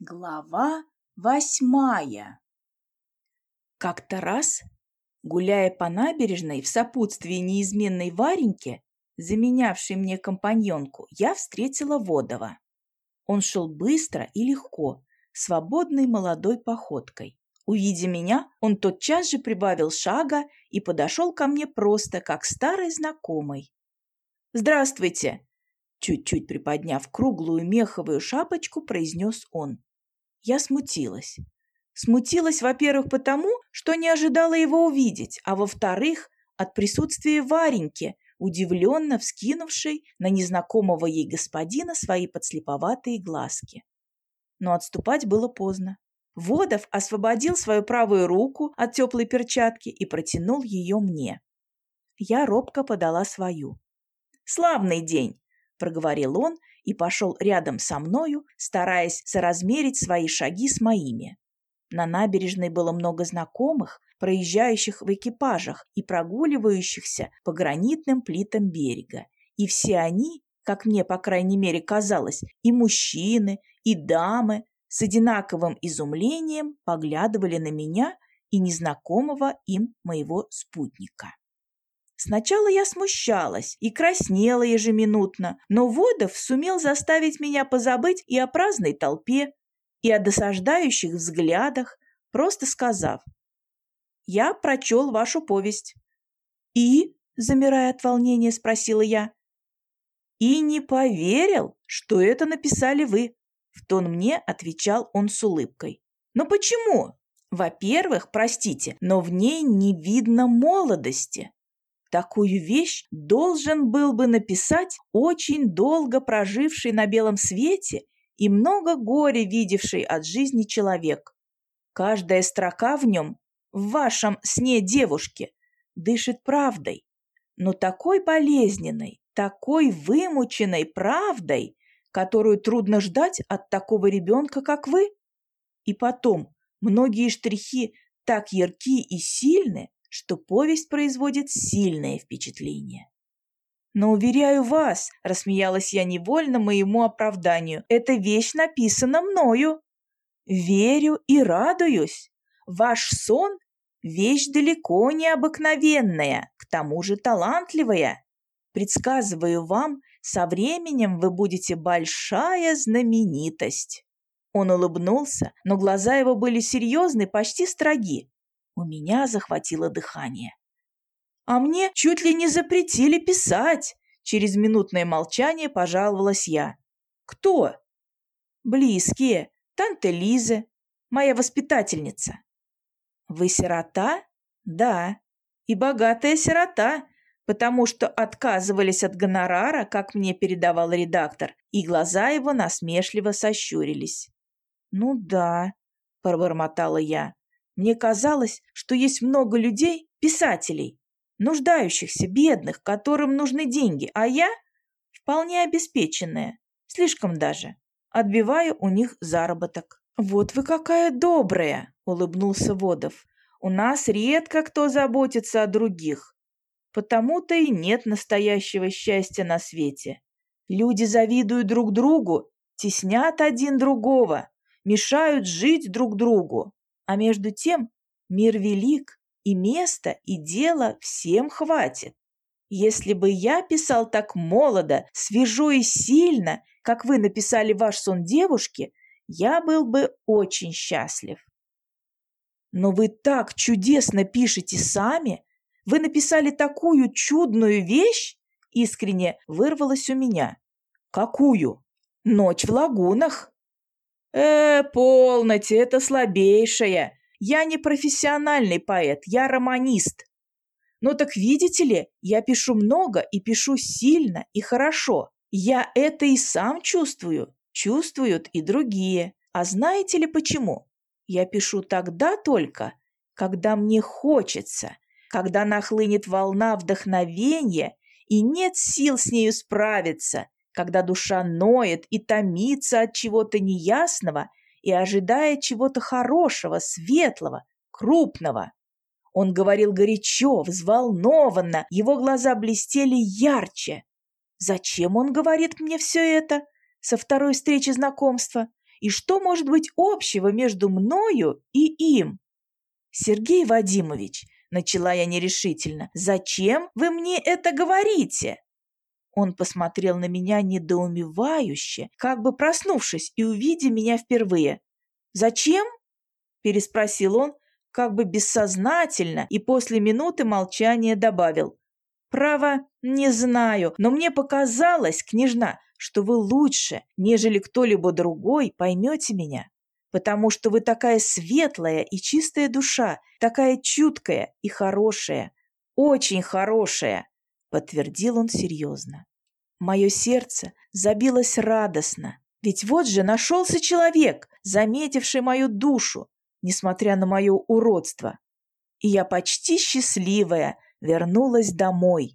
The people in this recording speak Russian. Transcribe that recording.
Глава восьмая Как-то раз, гуляя по набережной в сопутствии неизменной Вареньки, заменявшей мне компаньонку, я встретила Водова. Он шел быстро и легко, свободной молодой походкой. Увидя меня, он тотчас же прибавил шага и подошел ко мне просто, как старый знакомый. «Здравствуйте!» Чуть-чуть приподняв круглую меховую шапочку, произнес он. Я смутилась. Смутилась, во-первых, потому, что не ожидала его увидеть, а во-вторых, от присутствия Вареньки, удивленно вскинувшей на незнакомого ей господина свои подслеповатые глазки. Но отступать было поздно. Водов освободил свою правую руку от теплой перчатки и протянул ее мне. Я робко подала свою. «Славный день!» – проговорил он и пошел рядом со мною, стараясь соразмерить свои шаги с моими. На набережной было много знакомых, проезжающих в экипажах и прогуливающихся по гранитным плитам берега. И все они, как мне, по крайней мере, казалось, и мужчины, и дамы, с одинаковым изумлением поглядывали на меня и незнакомого им моего спутника. Сначала я смущалась и краснела ежеминутно, но Водов сумел заставить меня позабыть и о праздной толпе, и о досаждающих взглядах, просто сказав «Я прочел вашу повесть». «И?» – замирая от волнения, спросила я. «И не поверил, что это написали вы», – в тон мне отвечал он с улыбкой. «Но почему?» «Во-первых, простите, но в ней не видно молодости. Такую вещь должен был бы написать очень долго проживший на белом свете и много горя видевший от жизни человек. Каждая строка в нем, в вашем сне девушки, дышит правдой, но такой болезненной, такой вымученной правдой, которую трудно ждать от такого ребенка, как вы. И потом, многие штрихи так ярки и сильны, что повесть производит сильное впечатление. «Но уверяю вас», – рассмеялась я невольно моему оправданию, – «эта вещь написана мною. Верю и радуюсь. Ваш сон – вещь далеко не обыкновенная, к тому же талантливая. Предсказываю вам, со временем вы будете большая знаменитость». Он улыбнулся, но глаза его были серьезны, почти строги. У меня захватило дыхание. «А мне чуть ли не запретили писать!» Через минутное молчание пожаловалась я. «Кто?» «Близкие. Танта Лиза. Моя воспитательница». «Вы сирота?» «Да. И богатая сирота, потому что отказывались от гонорара, как мне передавал редактор, и глаза его насмешливо сощурились». «Ну да», – пробормотала я. Мне казалось, что есть много людей, писателей, нуждающихся, бедных, которым нужны деньги, а я вполне обеспеченная, слишком даже, отбиваю у них заработок. «Вот вы какая добрая!» – улыбнулся Водов. «У нас редко кто заботится о других. Потому-то и нет настоящего счастья на свете. Люди завидуют друг другу, теснят один другого, мешают жить друг другу. А между тем мир велик, и места, и дела всем хватит. Если бы я писал так молодо, свежо и сильно, как вы написали ваш сон девушки, я был бы очень счастлив. Но вы так чудесно пишете сами, вы написали такую чудную вещь, искренне вырвалось у меня. Какую? Ночь в лагунах. «Э, полноте, это слабейшая. Я не профессиональный поэт, я романист. Ну так видите ли, я пишу много и пишу сильно и хорошо. Я это и сам чувствую, чувствуют и другие. А знаете ли почему? Я пишу тогда только, когда мне хочется, когда нахлынет волна вдохновения и нет сил с нею справиться, когда душа ноет и томится от чего-то неясного и ожидает чего-то хорошего, светлого, крупного. Он говорил горячо, взволнованно, его глаза блестели ярче. Зачем он говорит мне все это со второй встречи знакомства? и что может быть общего между мною и им? Сергей Вадимович, начала я нерешительно, зачем вы мне это говорите? Он посмотрел на меня недоумевающе, как бы проснувшись и увидя меня впервые. «Зачем?» – переспросил он, как бы бессознательно, и после минуты молчания добавил. «Право, не знаю, но мне показалось, княжна, что вы лучше, нежели кто-либо другой, поймете меня, потому что вы такая светлая и чистая душа, такая чуткая и хорошая, очень хорошая», — подтвердил он серьезно. Мое сердце забилось радостно, ведь вот же нашелся человек, заметивший мою душу, несмотря на мое уродство. И я почти счастливая вернулась домой.